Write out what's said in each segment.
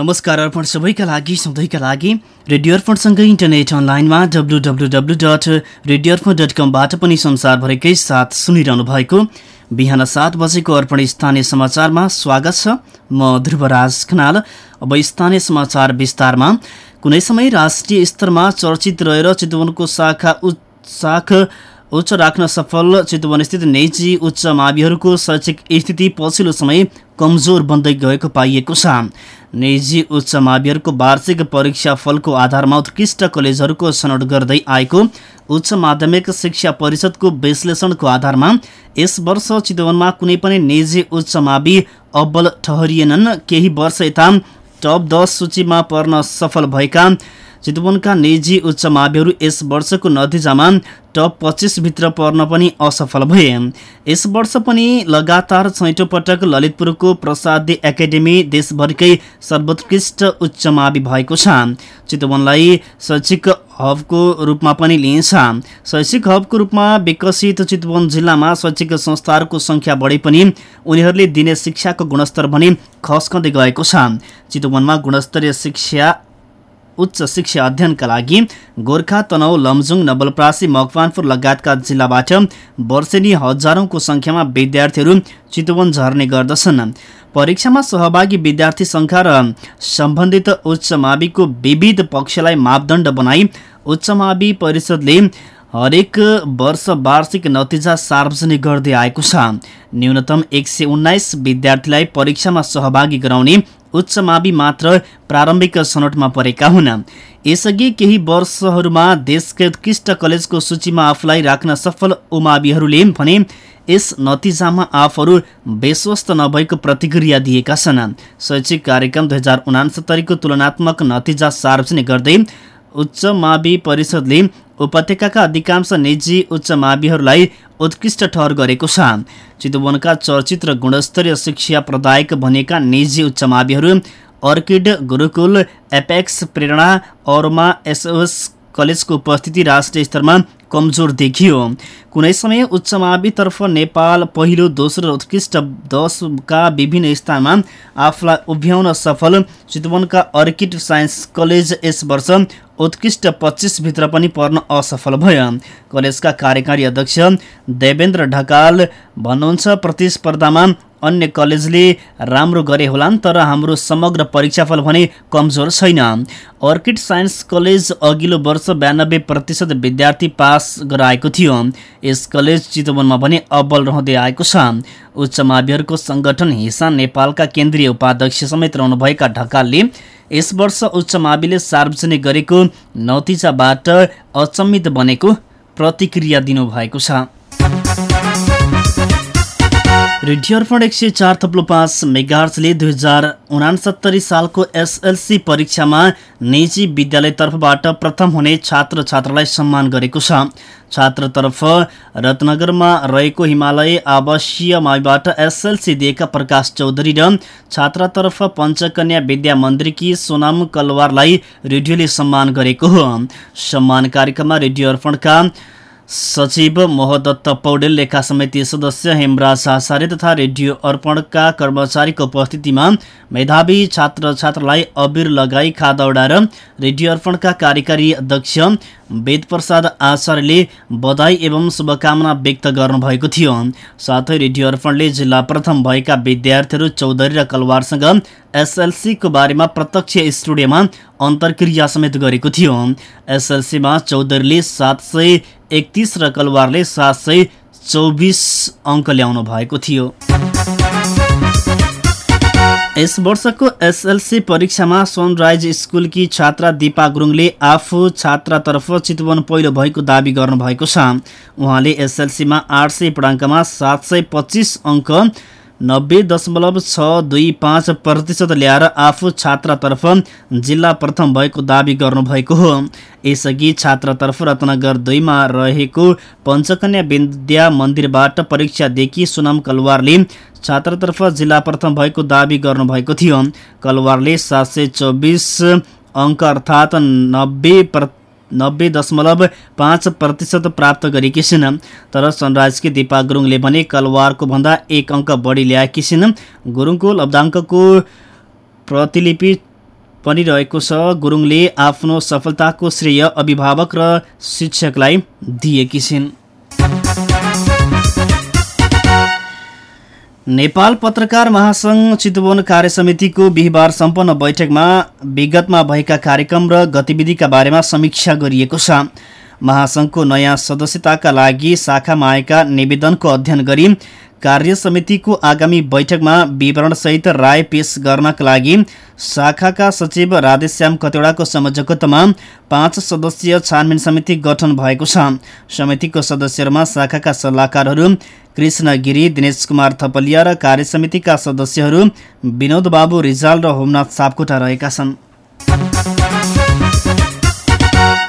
नमस्कार अर्पण सबैका लागि सधैँका लागि रेडियो अर्पणसँगै इन्टरनेट अनलाइनमा W W W dot radio Arpan dot कमबाट पनि संसारभरिकै साथ सुनिरहनु भएको बिहान सात बजेको अर्पण स्थानीय समाचारमा स्वागत छ। म ध्रुवराज खनाल। अब स्थानीय समाचार विस्तारमा। कुनै समय राष्ट्रिय स्तरमा चर्चित रहेर चितवनको शाखा शाख उच्च राख्न सफल चितवनस्थित निजी उच्च माविहरूको शैक्षिक स्थिति पछिल्लो समय कमजोर बन्दै गएको पाइएको छ। निजी उच्च माविहरूको वार्षिक परीक्षा फलको आधारमा उत्कृष्ट कलेजहरूको छनौट गर्दै आएको उच्च माध्यमिक शिक्षा परिषदको विश्लेषणको आधारमा यस वर्ष चितवनमा कुनै पनि निजी उच्च मावि अब्बल ठहरिएनन्। केही वर्ष यता टप दस सूचीमा पर्न सफल भएका चितवनका निजी उच्च माविहरू यस वर्षको नतिजामा टप पच्चिसभित्र पर्न पनि असफल भए। यस वर्ष पनि लगातार छैटौँ पटक ललितपुरको प्रसादी एकाडेमी देशभरिकै सर्वोत्कृष्ट उच्च मावि भएको छ। चितवनलाई शैक्षिक हबको रूपमा पनि लिइन्छ। शैक्षिक हबको रूपमा विकसित चितवन जिल्लामा शैक्षिक संस्थाहरूको सङ्ख्या बढे पनि उनीहरूले दिने शिक्षाको गुणस्तर भने खस्कँदै गएको छ। चितवनमा गुणस्तरीय शिक्षा उच्च शिक्षा अध्ययनका लागि गोर्खा तनौ लमजुङ नवलप्रासी मकवानपुर लगायतका जिल्लाबाट वर्षेनी हजारौंको संख्यामा विद्यार्थीहरू चितवन झर्ने गर्दछन्। परीक्षामा सहभागी विद्यार्थी सङ्ख्या र सम्बन्धित उच्च माविको विविध पक्षलाई मापदण्ड बनाई उच्च मावि परिषदले हरेक वर्ष वार्षिक नतिजा सार्वजनिक गर्दै आएको छ। न्यूनतम एक सय उन्नाइस विद्यार्थीलाई परीक्षामा सहभागी गराउने उच्च मावि मात्र प्रारम्भिक छनौटमा परेका हुन्। यसअघि केही वर्षहरूमा देशकै उत्कृष्ट कलेजको सूचीमा आफूलाई राख्न सफल उमाविहरूले भने यस नतिजामा आफूहरू विश्वस्त नभएको प्रतिक्रिया दिएका छन्। शैक्षिक कार्यक्रम दुई हजार उनासत्तरीको तुलनात्मक नतिजा सार्वजनिक गर्दै उच्च मावि परिषदले उपत्यकाका अधिकांश निजी उच्च माविहरूलाई उत्कृष्ट ठहर गरेको छ। चितवनका चर्चित र गुणस्तरीय शिक्षा प्रदायक भनेका निजी उच्च माविहरू अर्किड गुरुकुल एपेक्स प्रेरणा औरमा एसओएस कलेजको उपस्थिति राष्ट्रिय स्तरमा कमजोर देखियो। कुनै समय उच्च मावितर्फ नेपाल पहिलो दोस्रो उत्कृष्ट दसका विभिन्न स्थानमा आफूलाई उभ्याउन सफल चितवनका अर्किड साइन्स कलेज यस वर्ष उत्कृष्ट पच्चिसभित्र पनि पर्न असफल भयो। कलेजका कार्यकारी अध्यक्ष देवेन्द्र ढकाल भन्नुहुन्छ प्रतिस्पर्धामा अन्य कलेजले राम्रो गरे होलान् तर हाम्रो समग्र परीक्षाफल भने कमजोर छैन। अर्किड साइन्स कलेज अघिल्लो वर्ष बयानब्बे प्रतिशत विद्यार्थी पास गराएको थियो। यस कलेज चितवनमा पनि अब्बल रहँदै आएको छ। उच्च माविहरूको सङ्गठन हिसा नेपालका केन्द्रीय उपाध्यक्ष समेत रहनुभएका ढकालले यस वर्ष उच्च माविले सार्वजनिक गरेको नतिजाबाट अचम्मित बनेको प्रतिक्रिया दिनुभएको छ। रेडियो अर्पण एक सय चार थप्लो पाँच मेगार्सले दुई हजार उनासत्तरी सालको एसएलसी परीक्षामा निजी विद्यालयतर्फबाट प्रथम हुने छात्र छात्रालाई सम्मान गरेको छ। छात्रतर्फ रत्नगरमा रहेको हिमालय आवासीय माविबाट एसएलसी दिएका प्रकाश चौधरी र छात्रातर्फ पञ्चकन्या विद्या मन्दिरकी सोनाम कलवारलाई रेडियोले सम्मान गरेको हो। सम्मान कार्यक्रममा रेडियो अर्पणका सचिव मोहदत्त पौडेल लेखा समिति सदस्य हेमराज आचार्य तथा रेडियो अर्पणका कर्मचारीको उपस्थितिमा मेधावी छात्र छात्रालाई अबिर लगाई खादा उडाएर रेडियो अर्पणका कार्यकारी अध्यक्ष वेदप्रसाद आचार्यले बधाई एवं शुभकामना व्यक्त गर्नुभएको थियो। साथै रेडियो अर्पणले जिल्ला प्रथम भएका विद्यार्थीहरू चौधरी र कलवारसँग एसएलसीको बारेमा प्रत्यक्ष स्टुडियोमा अन्तर्क्रिया समेत गरेको थियो। एसएलसीमा चौधरीले सात सय एकतिस र कलवारले सात सय चौबिस अङ्क ल्याउनु भएको थियो। यस वर्षको एसएलसी परीक्षामा सनराइज स्कुलकी छात्रा दिपा गुरुङले आफू छात्रातर्फ चितवन पहिलो भएको दावी गर्नुभएको छ। उहाँले एसएलसीमा आठ सय पढाङ्कमा सात सय पच्चिस अङ्क नब्बे दशमलव छ दुई पाँच प्रतिशत ल्याएर आफू छात्रातर्फ जिल्ला प्रथम भएको दावी गर्नुभएको हो। यसअघि छात्रातर्फ रत्नगर दुईमा रहेको पञ्चकन्या विद्या मन्दिरबाट परीक्षा देखि सुनम कलवारले छात्रतर्फ जिल्ला प्रथम भएको दावी गर्नुभएको थियो। कलवारले सात सय चौबिस अङ्क अर्थात् नब्बे नब्बे दशमलव पाँच प्रतिशत प्राप्त गरेकी छिन्। तर सनराइजकी दिपा गुरुङले भने कलवारको भन्दा एक अङ्क बढी ल्याएकी छिन्। गुरुङको लब्धाङ्कको प्रतिलिपि पनि रहेको छ। गुरुङले आफ्नो सफलताको श्रेय अभिभावक र शिक्षकलाई दिएकी छिन्। नेपाल पत्रकार महासङ्घ चितवन कार्य समितिको बिहिबार सम्पन्न बैठकमा विगतमा भएका कार्यक्रम र गतिविधिका बारेमा समीक्षा गरिएको छ। महासङ्घको नयाँ सदस्यताका लागि शाखामा आएका निवेदनको अध्ययन गरी कार्य समितिको आगामी बैठकमा विवरणसहित राय पेश गर्नका लागि शाखाका सचिव राधेश्याम कतेडाको संयोजकत्वमा पाँच सदस्यीय छानबिन समिति गठन भएको छ। समितिको सदस्यहरूमा शाखाका सल्लाहकारहरू कृष्ण गिरी दिनेश कुमार थपलिया र कार्य समितिका सदस्यहरू विनोद बाबु रिजाल र होमनाथ सापकोटा रहेका छन्।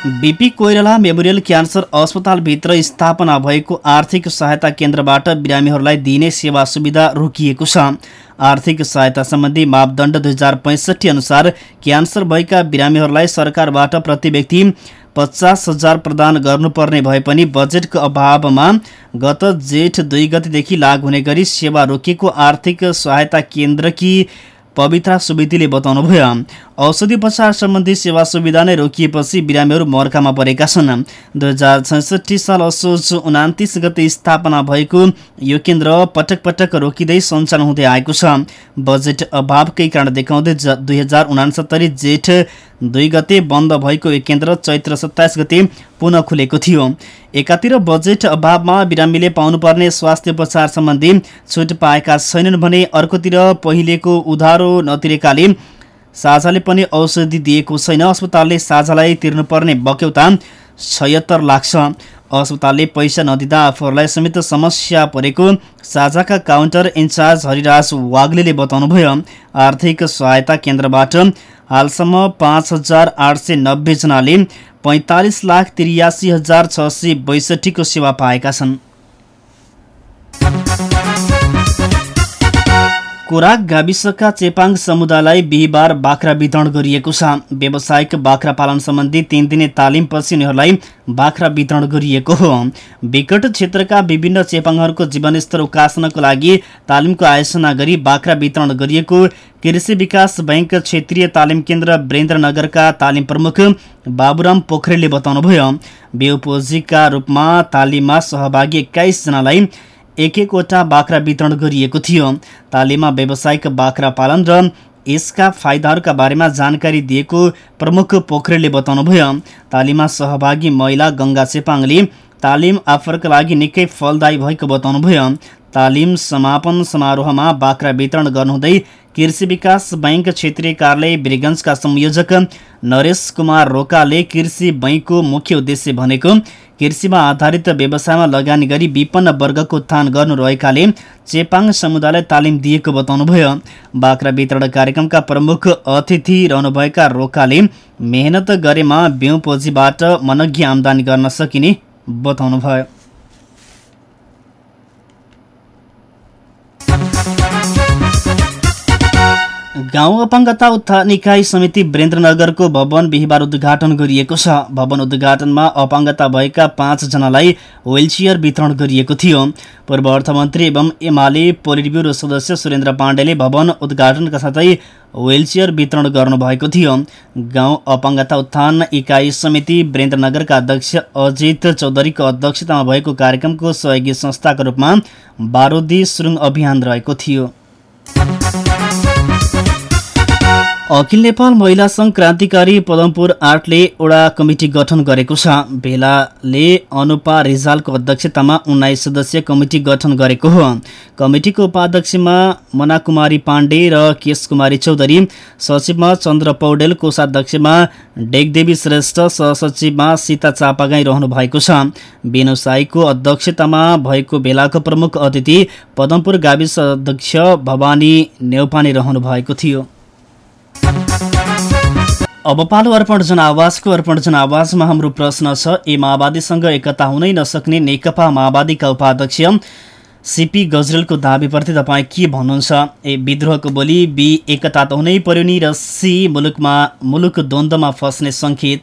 बिपी कोइराला मेमोरियल क्यान्सर अस्पतालभित्र स्थापना भएको आर्थिक सहायता केन्द्रबाट बिरामीहरूलाई दिइने सेवा सुविधा रोकिएको छ। आर्थिक सहायता सम्बन्धी मापदण्ड दुई हजार पैँसठी अनुसार क्यान्सर भएका बिरामीहरूलाई सरकारबाट प्रति व्यक्ति पचास हजार प्रदान गर्नुपर्ने भए पनि बजेटको अभावमा गत जेठ दुई गतिदेखि लागू हुने गरी सेवा रोकिएको आर्थिक सहायता केन्द्रकी पवित्रा सुवेदीले बताउनुभयो औषधि उपचार सम्बन्धी सेवा सुविधा नै रोकिएपछि बिरामीहरू मर्कामा परेका छन्। दुई हजार छैसठी साल असोज उनातिस गते स्थापना भएको यो केन्द्र पटक पटक रोकिँदै सञ्चालन हुँदै आएको छ। बजेट अभावकै कारण देखाउँदै दुई हजार उनासत्तरी जेठ दुई गते बन्द भएको यो केन्द्र चैत्र सत्ताइस गते पुनः खुलेको थियो। एकातिर बजेट अभावमा बिरामीले पाउनुपर्ने स्वास्थ्य उपचार सम्बन्धी छुट पाएका छैनन् भने अर्कोतिर पहिलेको उधारो नतिरेकाले साझाले पनि औषधि दिएको छैन। अस्पतालले साझालाई तिर्नुपर्ने बक्यौता छयत्तर लाख छ। अस्पतालले पैसा नदिँदा आफूहरूलाई समेत समस्या परेको साझाका काउन्टर इन्चार्ज हरिराज वाग्ले बताउनुभयो। आर्थिक सहायता केन्द्रबाट हालसम्म पाँच हजार आठ सय नब्बेजनाले पैँतालिस लाख त्रियासी हजार छ सय बैसठीको सेवा पाएका छन्। कोराक गाविसका चेपाङ समुदायलाई बिहिबार बाख्रा वितरण गरिएको छ। व्यावसायिक बाख्रा पालन सम्बन्धी तीन दिने तालिमपछि उनीहरूलाई बाख्रा वितरण गरिएको हो। विकट क्षेत्रका विभिन्न चेपाङहरूको जीवनस्तर उकास्नको लागि तालिमको आयोजना गरी बाख्रा वितरण गरिएको कृषि विकास बैंक क्षेत्रीय तालिम केन्द्र वीरेन्द्रनगरका तालिम प्रमुख बाबुराम पोखरेलले बताउनुभयो। बेउपोजीका रूपमा तालिममा सहभागी एक्काइसजनालाई एक एकवटा बाख्रा वितरण गरिएको थियो। तालिममा व्यावसायिक बाख्रा पालन र यसका फाइदाहरूका बारेमा जानकारी दिएको प्रमुख पोखरेलले बताउनुभयो। तालिममा सहभागी महिला गङ्गा चेपाङले तालिम आफरका लागि निकै फलदायी भएको बताउनुभयो। तालिम समापन समारोहमा बाख्रा वितरण गर्नुहुँदै कृषि विकास बैंक क्षेत्रीय कार्यालय वीरगंजका संयोजक नरेश कुमार रोकाले कृषि बैङ्कको मुख्य उद्देश्य भनेको कृषिमा आधारित व्यवसायमा लगानी गरी विपन्न वर्गको उत्थान गर्नु रहेकाले चेपाङ समुदायलाई तालिम दिएको बताउनुभयो। बाख्रा वितरण कार्यक्रमका प्रमुख अतिथि रहनुभएका रोकाले मेहनत गरेमा बिउ पुँजीबाट मनज्ञ आमदानी गर्न सकिने बताउनुभयो। गाउँ अपाङ्गता उत्थान इकाइ समिति वीरेन्द्रनगरको भवन बिहिबार उद्घाटन गरिएको छ। भवन उद्घाटनमा अपाङ्गता भएका पाँचजनालाई व्हिलचेयर वितरण गरिएको थियो। पूर्व अर्थमन्त्री एवं एमाले पोलिट ब्युरो सदस्य सुरेन्द्र पाण्डेले भवन उद्घाटनका साथै व्हिलचेयर वितरण गर्नुभएको थियो। गाउँ अपाङ्गता उत्थान इकाइ समिति वीरेन्द्रनगरका अध्यक्ष अजित चौधरीको अध्यक्षतामा भएको कार्यक्रमको सहयोगी संस्थाको रूपमा बारोदी सुरुङ अभियान रहेको थियो। अखिल नेपाल महिला सङ्घ क्रान्तिकारी पदमपुर आर्टले वडा कमिटी गठन गरेको छ। भेलाले अनुपा रिजालको अध्यक्षतामा उन्नाइस सदस्यीय कमिटी गठन गरेको हो। कमिटीको उपाध्यक्षमा मनाकुमारी पाण्डे र केश कुमारी चौधरी सचिवमा चन्द्र पौडेल कोषाध्यक्षमा डेगदेवी श्रेष्ठ सहसचिवमा सीता चापागाई रहनु भएको छ। बेनु साईको अध्यक्षतामा भएको भेलाको प्रमुख अतिथि पदमपुर गाविस अध्यक्ष भवानी नेौपाने रहनु भएको थियो। अब पालो अर्पण जनावासको अर्पण जनावासमा हाम्रो प्रश्न छ ए माओवादीसँग एकता हुनै नसक्ने नेकपा माओवादीका उपाध्यक्ष सिपी गजरेलको दावीप्रति तपाईँ के भन्नुहुन्छ? ए विद्रोहको बोली बी एकता त हुनै पर्यो नि र सी मुलुकमा मुलुक द्वन्द्वमा फस्ने सङ्केत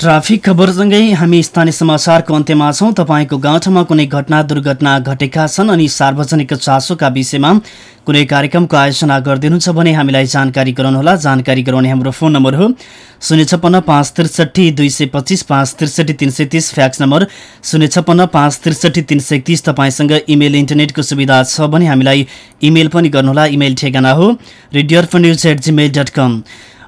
ट्राफिक खबरसँगै हामी स्थानीय समाचारको अन्त्यमा छौँ। तपाईँको गाउँठाउँमा कुनै घटना दुर्घटना घटेका छन् अनि सार्वजनिक चासोका विषयमा कुनै कार्यक्रमको आयोजना गरिदिनुहुन्छ भने हामीलाई जानकारी गराउनुहोला। जानकारी गराउने हाम्रो फोन नम्बर हो। शून्य छप्पन्न पाँच त्रिसठी दुई सय पच्चिस पाँच त्रिसठी तिन सय तिस फ्याक्स नम्बर शून्य छप्पन्न पाँच त्रिसठी तिन सय तिस। तपाईँसँग इमेल इन्टरनेटको सुविधा छ भने हामीलाई इमेल पनि गर्नुहोला। इमेल ठेगाना हो। रेडियो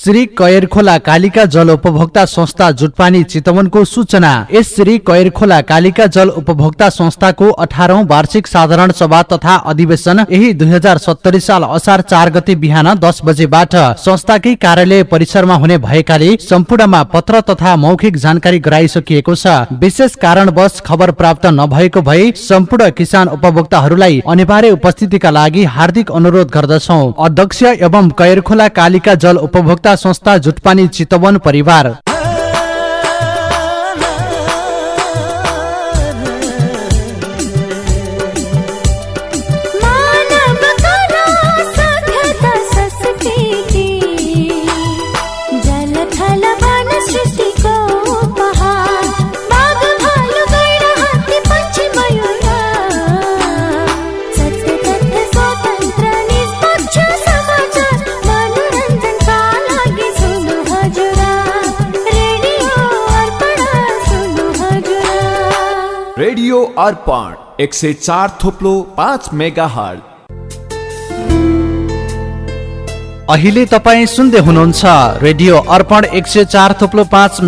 श्री कयर खोला कालिका जल उपभोक्ता संस्था जुटपानी चितवनको सूचना। यस श्री कयर खोला कालिका जल उपभोक्ता संस्थाको अठारौं वार्षिक साधारण सभा तथा अधिवेशन यही दुई साल असार चार गते बिहान दस बजेबाट संस्थाकै कार्यालय परिसरमा हुने भएकाले सम्पूर्णमा पत्र तथा मौखिक जानकारी गराइसकिएको छ। विशेष कारणवश खबर प्राप्त नभएको भए सम्पूर्ण किसान उपभोक्ताहरूलाई अनिवार्य उपस्थितिका लागि हार्दिक अनुरोध गर्दछौ। अध्यक्ष एवं कैरखोला कालिका जल उपभोक्ता संस्था जुटपानी चितवन परिवार। अर्पण एक सय चार थोप्लो पाँच मेगा हट अहिले तपाईँ सुन्दै हुनुहुन्छ रेडियो अर्पण एक सय चार थुप्लो पाँच